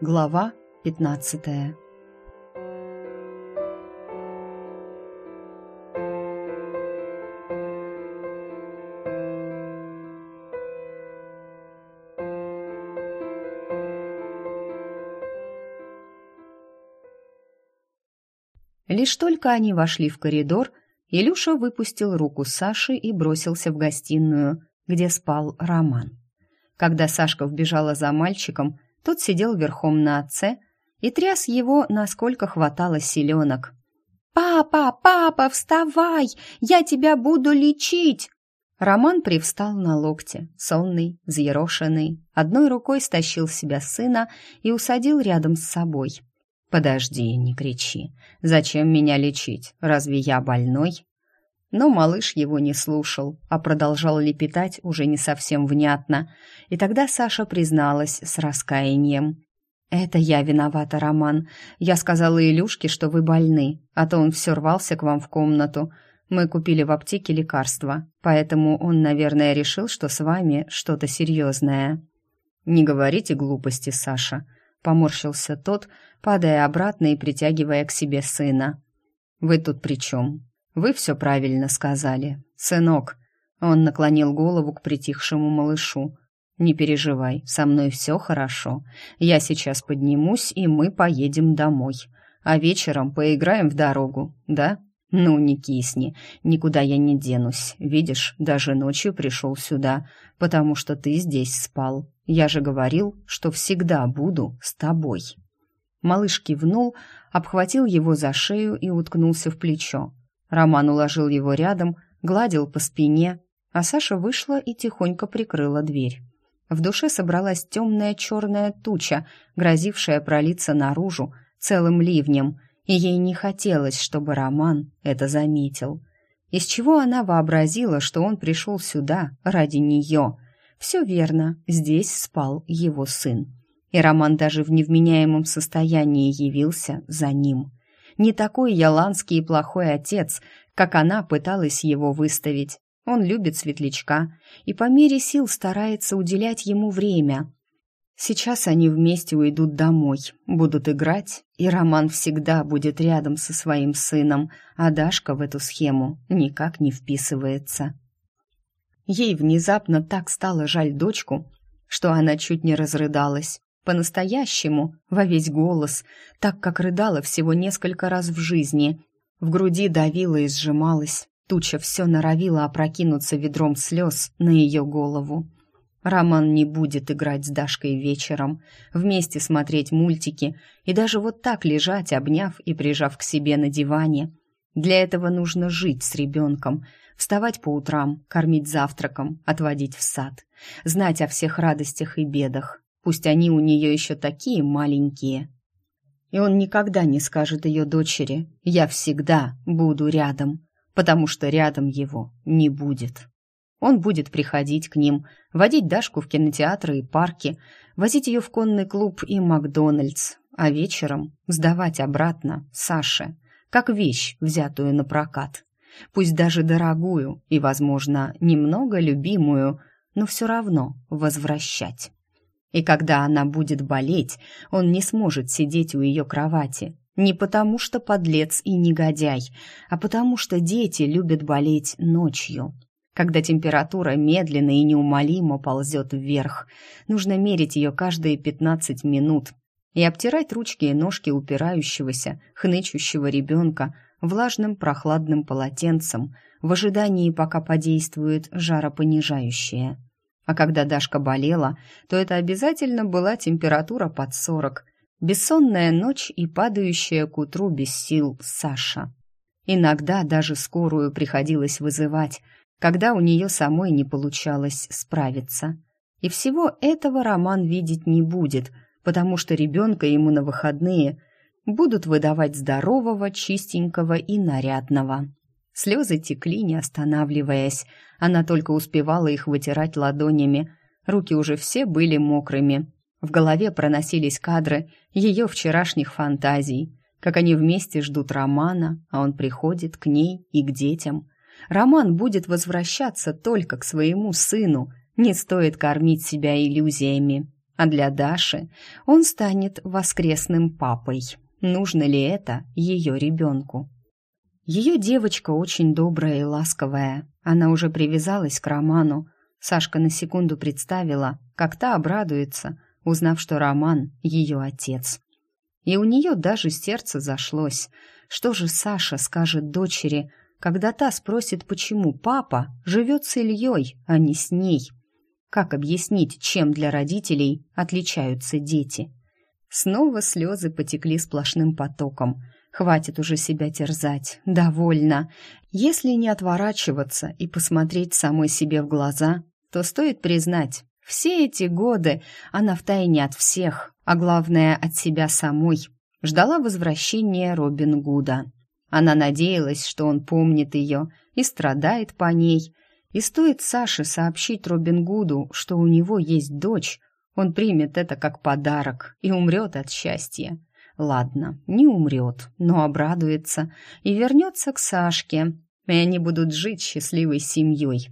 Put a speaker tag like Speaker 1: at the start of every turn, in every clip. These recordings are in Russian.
Speaker 1: Глава 15 Лишь только они вошли в коридор, Илюша выпустил руку Саши и бросился в гостиную, где спал Роман. Когда Сашка вбежала за мальчиком, тот сидел верхом на отце и тряс его, насколько хватало силенок. «Папа, папа, вставай! Я тебя буду лечить!» Роман привстал на локте, сонный, взъерошенный, одной рукой стащил себя сына и усадил рядом с собой. «Подожди, не кричи. Зачем меня лечить? Разве я больной?» Но малыш его не слушал, а продолжал лепетать уже не совсем внятно. И тогда Саша призналась с раскаянием. «Это я виновата, Роман. Я сказала Илюшке, что вы больны, а то он все рвался к вам в комнату. Мы купили в аптеке лекарства, поэтому он, наверное, решил, что с вами что-то серьезное». «Не говорите глупости, Саша», — поморщился тот, падая обратно и притягивая к себе сына. «Вы тут при чем? Вы все правильно сказали. Сынок, он наклонил голову к притихшему малышу. Не переживай, со мной все хорошо. Я сейчас поднимусь, и мы поедем домой. А вечером поиграем в дорогу, да? Ну, не кисни, никуда я не денусь. Видишь, даже ночью пришел сюда, потому что ты здесь спал. Я же говорил, что всегда буду с тобой. Малыш кивнул, обхватил его за шею и уткнулся в плечо. Роман уложил его рядом, гладил по спине, а Саша вышла и тихонько прикрыла дверь. В душе собралась темная черная туча, грозившая пролиться наружу целым ливнем, и ей не хотелось, чтобы Роман это заметил. Из чего она вообразила, что он пришел сюда ради нее? Все верно, здесь спал его сын. И Роман даже в невменяемом состоянии явился за ним не такой яланский и плохой отец, как она пыталась его выставить. Он любит светлячка и по мере сил старается уделять ему время. Сейчас они вместе уйдут домой, будут играть, и Роман всегда будет рядом со своим сыном, а Дашка в эту схему никак не вписывается. Ей внезапно так стало жаль дочку, что она чуть не разрыдалась по-настоящему, во весь голос, так как рыдала всего несколько раз в жизни. В груди давила и сжималась, туча все норовила опрокинуться ведром слез на ее голову. Роман не будет играть с Дашкой вечером, вместе смотреть мультики и даже вот так лежать, обняв и прижав к себе на диване. Для этого нужно жить с ребенком, вставать по утрам, кормить завтраком, отводить в сад, знать о всех радостях и бедах, Пусть они у нее еще такие маленькие. И он никогда не скажет ее дочери «Я всегда буду рядом», потому что рядом его не будет. Он будет приходить к ним, водить Дашку в кинотеатры и парки, возить ее в конный клуб и Макдональдс, а вечером сдавать обратно Саше, как вещь, взятую на прокат. Пусть даже дорогую и, возможно, немного любимую, но все равно возвращать. И когда она будет болеть, он не сможет сидеть у ее кровати. Не потому что подлец и негодяй, а потому что дети любят болеть ночью. Когда температура медленно и неумолимо ползет вверх, нужно мерить ее каждые 15 минут и обтирать ручки и ножки упирающегося, хнычущего ребенка влажным прохладным полотенцем в ожидании, пока подействует жаропонижающее. А когда Дашка болела, то это обязательно была температура под сорок, бессонная ночь и падающая к утру без сил Саша. Иногда даже скорую приходилось вызывать, когда у нее самой не получалось справиться. И всего этого Роман видеть не будет, потому что ребенка ему на выходные будут выдавать здорового, чистенького и нарядного. Слезы текли, не останавливаясь. Она только успевала их вытирать ладонями. Руки уже все были мокрыми. В голове проносились кадры ее вчерашних фантазий, как они вместе ждут Романа, а он приходит к ней и к детям. Роман будет возвращаться только к своему сыну. Не стоит кормить себя иллюзиями. а для Даши он станет воскресным папой. Нужно ли это ее ребенку? Ее девочка очень добрая и ласковая. Она уже привязалась к Роману. Сашка на секунду представила, как та обрадуется, узнав, что Роман — ее отец. И у нее даже сердце зашлось. Что же Саша скажет дочери, когда та спросит, почему папа живет с Ильей, а не с ней? Как объяснить, чем для родителей отличаются дети? Снова слезы потекли сплошным потоком — Хватит уже себя терзать. Довольно. Если не отворачиваться и посмотреть самой себе в глаза, то стоит признать, все эти годы она втайне от всех, а главное от себя самой, ждала возвращения Робин Гуда. Она надеялась, что он помнит ее и страдает по ней. И стоит Саше сообщить Робин Гуду, что у него есть дочь, он примет это как подарок и умрет от счастья. Ладно, не умрет, но обрадуется и вернется к Сашке, и они будут жить счастливой семьей.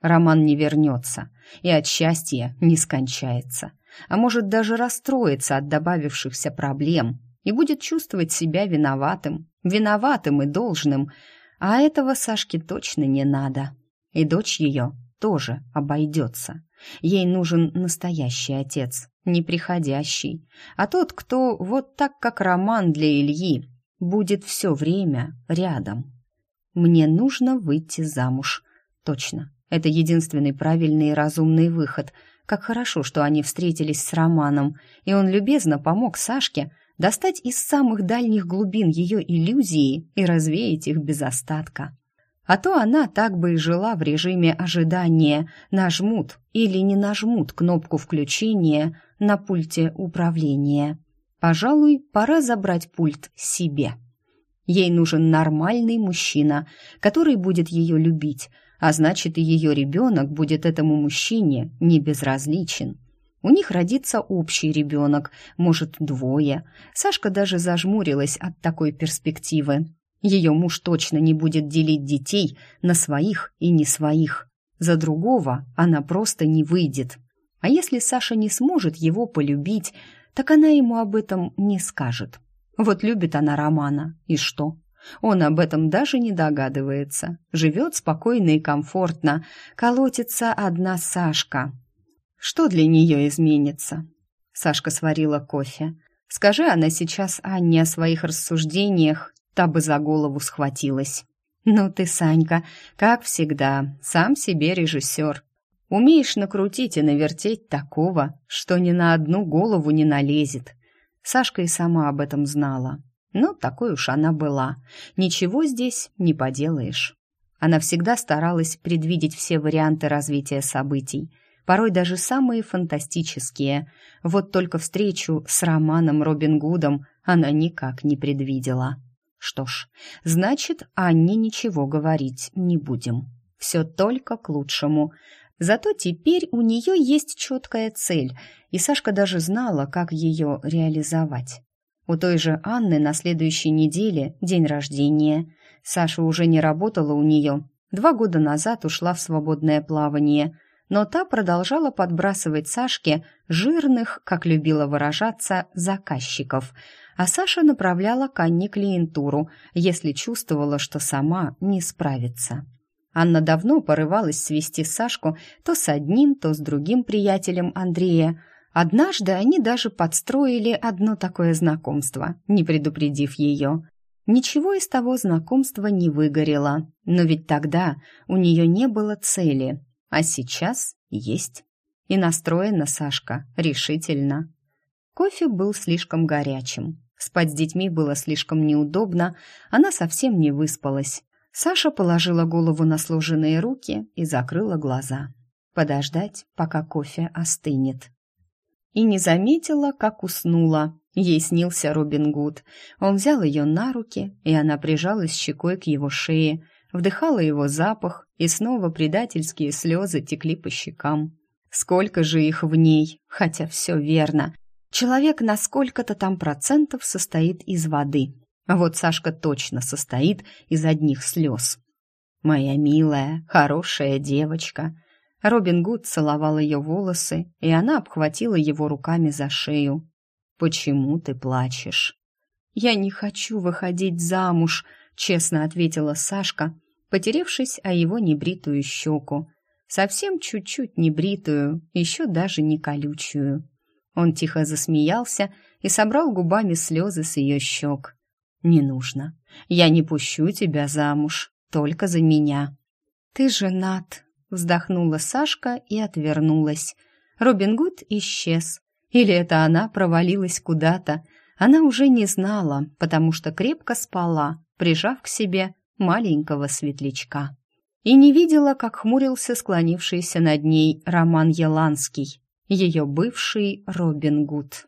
Speaker 1: Роман не вернется и от счастья не скончается, а может даже расстроиться от добавившихся проблем и будет чувствовать себя виноватым, виноватым и должным, а этого Сашке точно не надо. И дочь ее тоже обойдется. Ей нужен настоящий отец, не приходящий, а тот, кто вот так, как роман для Ильи, будет все время рядом. Мне нужно выйти замуж. Точно, это единственный правильный и разумный выход. Как хорошо, что они встретились с Романом, и он любезно помог Сашке достать из самых дальних глубин ее иллюзии и развеять их без остатка. А то она так бы и жила в режиме ожидания, нажмут или не нажмут кнопку включения на пульте управления. Пожалуй, пора забрать пульт себе. Ей нужен нормальный мужчина, который будет ее любить, а значит и ее ребенок будет этому мужчине не безразличен. У них родится общий ребенок, может, двое. Сашка даже зажмурилась от такой перспективы. Ее муж точно не будет делить детей на своих и не своих. За другого она просто не выйдет. А если Саша не сможет его полюбить, так она ему об этом не скажет. Вот любит она Романа, и что? Он об этом даже не догадывается. Живет спокойно и комфортно. Колотится одна Сашка. Что для нее изменится? Сашка сварила кофе. Скажи она сейчас Анне о своих рассуждениях, та бы за голову схватилась. «Ну ты, Санька, как всегда, сам себе режиссер. Умеешь накрутить и навертеть такого, что ни на одну голову не налезет». Сашка и сама об этом знала. Но такой уж она была. Ничего здесь не поделаешь. Она всегда старалась предвидеть все варианты развития событий, порой даже самые фантастические. Вот только встречу с Романом Робин Гудом она никак не предвидела. Что ж, значит, Анне ничего говорить не будем. Все только к лучшему. Зато теперь у нее есть четкая цель, и Сашка даже знала, как ее реализовать. У той же Анны на следующей неделе день рождения. Саша уже не работала у нее. Два года назад ушла в свободное плавание, но та продолжала подбрасывать Сашке жирных, как любила выражаться, заказчиков – а Саша направляла к Анне клиентуру, если чувствовала, что сама не справится. Анна давно порывалась свести Сашку то с одним, то с другим приятелем Андрея. Однажды они даже подстроили одно такое знакомство, не предупредив ее. Ничего из того знакомства не выгорело, но ведь тогда у нее не было цели, а сейчас есть. И настроена Сашка решительно. Кофе был слишком горячим. Спать с детьми было слишком неудобно, она совсем не выспалась. Саша положила голову на сложенные руки и закрыла глаза. Подождать, пока кофе остынет. И не заметила, как уснула. Ей снился Робин Гуд. Он взял ее на руки, и она прижалась щекой к его шее, вдыхала его запах, и снова предательские слезы текли по щекам. Сколько же их в ней, хотя все верно — Человек на сколько-то там процентов состоит из воды. А вот Сашка точно состоит из одних слез. «Моя милая, хорошая девочка». Робин Гуд целовал ее волосы, и она обхватила его руками за шею. «Почему ты плачешь?» «Я не хочу выходить замуж», — честно ответила Сашка, потеревшись о его небритую щеку. Совсем чуть-чуть небритую, еще даже не колючую. Он тихо засмеялся и собрал губами слезы с ее щек. «Не нужно. Я не пущу тебя замуж, только за меня». «Ты женат», — вздохнула Сашка и отвернулась. Робин Гуд исчез. Или это она провалилась куда-то. Она уже не знала, потому что крепко спала, прижав к себе маленького светлячка. И не видела, как хмурился склонившийся над ней Роман Еланский, ее бывший Робин Гуд.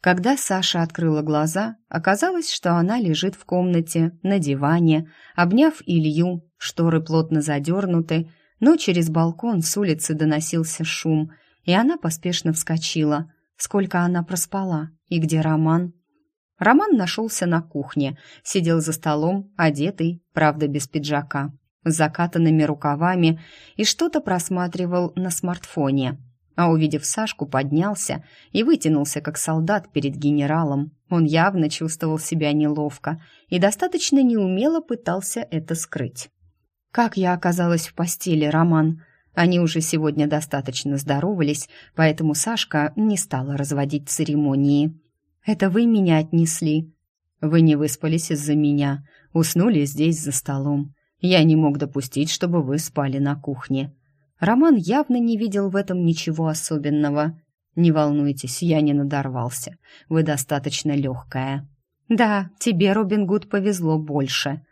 Speaker 1: Когда Саша открыла глаза, оказалось, что она лежит в комнате, на диване, обняв Илью, шторы плотно задернуты, но через балкон с улицы доносился шум, и она поспешно вскочила. Сколько она проспала? И где Роман? Роман нашелся на кухне, сидел за столом, одетый, правда, без пиджака, с закатанными рукавами и что-то просматривал на смартфоне а увидев Сашку, поднялся и вытянулся, как солдат перед генералом. Он явно чувствовал себя неловко и достаточно неумело пытался это скрыть. «Как я оказалась в постели, Роман?» Они уже сегодня достаточно здоровались, поэтому Сашка не стала разводить церемонии. «Это вы меня отнесли?» «Вы не выспались из-за меня, уснули здесь за столом. Я не мог допустить, чтобы вы спали на кухне. Роман явно не видел в этом ничего особенного. «Не волнуйтесь, я не надорвался. Вы достаточно легкая». «Да, тебе, Робин Гуд, повезло больше».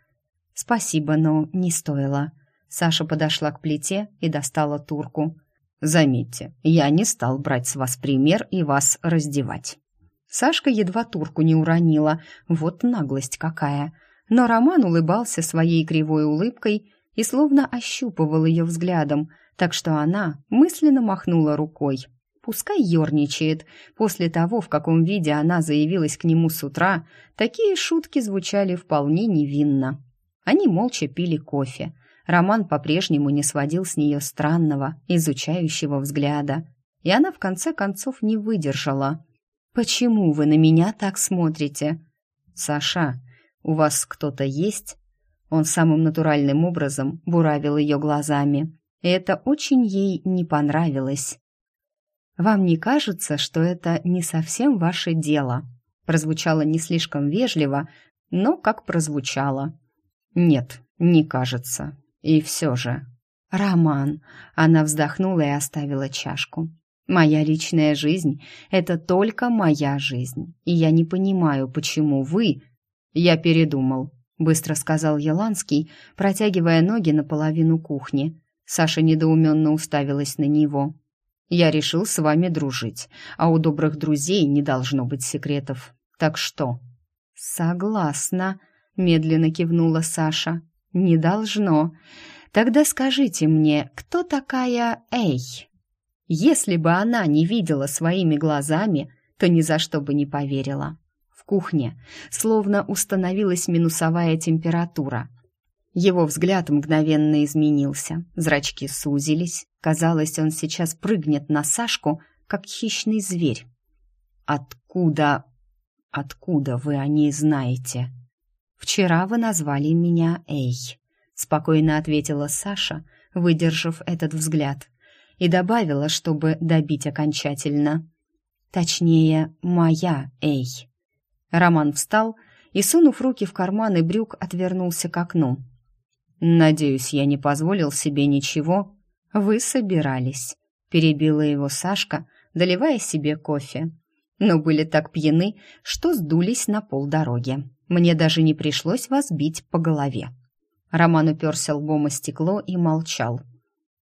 Speaker 1: «Спасибо, но не стоило». Саша подошла к плите и достала турку. «Заметьте, я не стал брать с вас пример и вас раздевать». Сашка едва турку не уронила, вот наглость какая. Но Роман улыбался своей кривой улыбкой и словно ощупывал ее взглядом – так что она мысленно махнула рукой. Пускай ерничает. После того, в каком виде она заявилась к нему с утра, такие шутки звучали вполне невинно. Они молча пили кофе. Роман по-прежнему не сводил с нее странного, изучающего взгляда. И она в конце концов не выдержала. «Почему вы на меня так смотрите?» «Саша, у вас кто-то есть?» Он самым натуральным образом буравил ее глазами это очень ей не понравилось. «Вам не кажется, что это не совсем ваше дело?» Прозвучало не слишком вежливо, но как прозвучало. «Нет, не кажется. И все же...» «Роман!» Она вздохнула и оставила чашку. «Моя личная жизнь — это только моя жизнь, и я не понимаю, почему вы...» «Я передумал», — быстро сказал Еланский, протягивая ноги наполовину кухни. Саша недоуменно уставилась на него. «Я решил с вами дружить, а у добрых друзей не должно быть секретов. Так что?» «Согласна», — медленно кивнула Саша. «Не должно. Тогда скажите мне, кто такая Эй?» Если бы она не видела своими глазами, то ни за что бы не поверила. В кухне словно установилась минусовая температура, его взгляд мгновенно изменился, зрачки сузились. Казалось, он сейчас прыгнет на Сашку, как хищный зверь. «Откуда... откуда вы о ней знаете?» «Вчера вы назвали меня Эй», — спокойно ответила Саша, выдержав этот взгляд, и добавила, чтобы добить окончательно. «Точнее, моя Эй». Роман встал и, сунув руки в карманы брюк, отвернулся к окну. «Надеюсь, я не позволил себе ничего». «Вы собирались», — перебила его Сашка, доливая себе кофе. «Но были так пьяны, что сдулись на полдороги. Мне даже не пришлось вас бить по голове». Роман уперся лбом о стекло и молчал.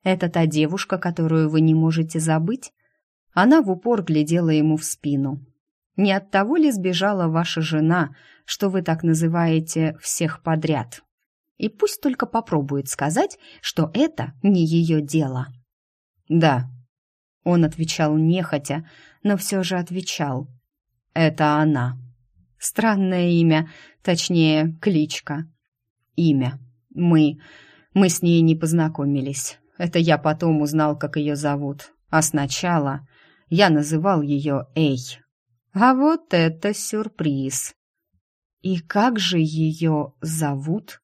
Speaker 1: «Это та девушка, которую вы не можете забыть?» Она в упор глядела ему в спину. «Не от того ли сбежала ваша жена, что вы так называете всех подряд?» И пусть только попробует сказать, что это не ее дело. «Да», — он отвечал нехотя, но все же отвечал. «Это она». Странное имя, точнее, кличка. Имя. Мы... Мы с ней не познакомились. Это я потом узнал, как ее зовут. А сначала я называл ее Эй. А вот это сюрприз. И как же ее зовут?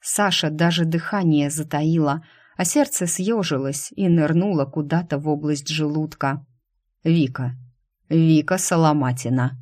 Speaker 1: Саша даже дыхание затаила, а сердце съежилось и нырнуло куда-то в область желудка. Вика. Вика Соломатина.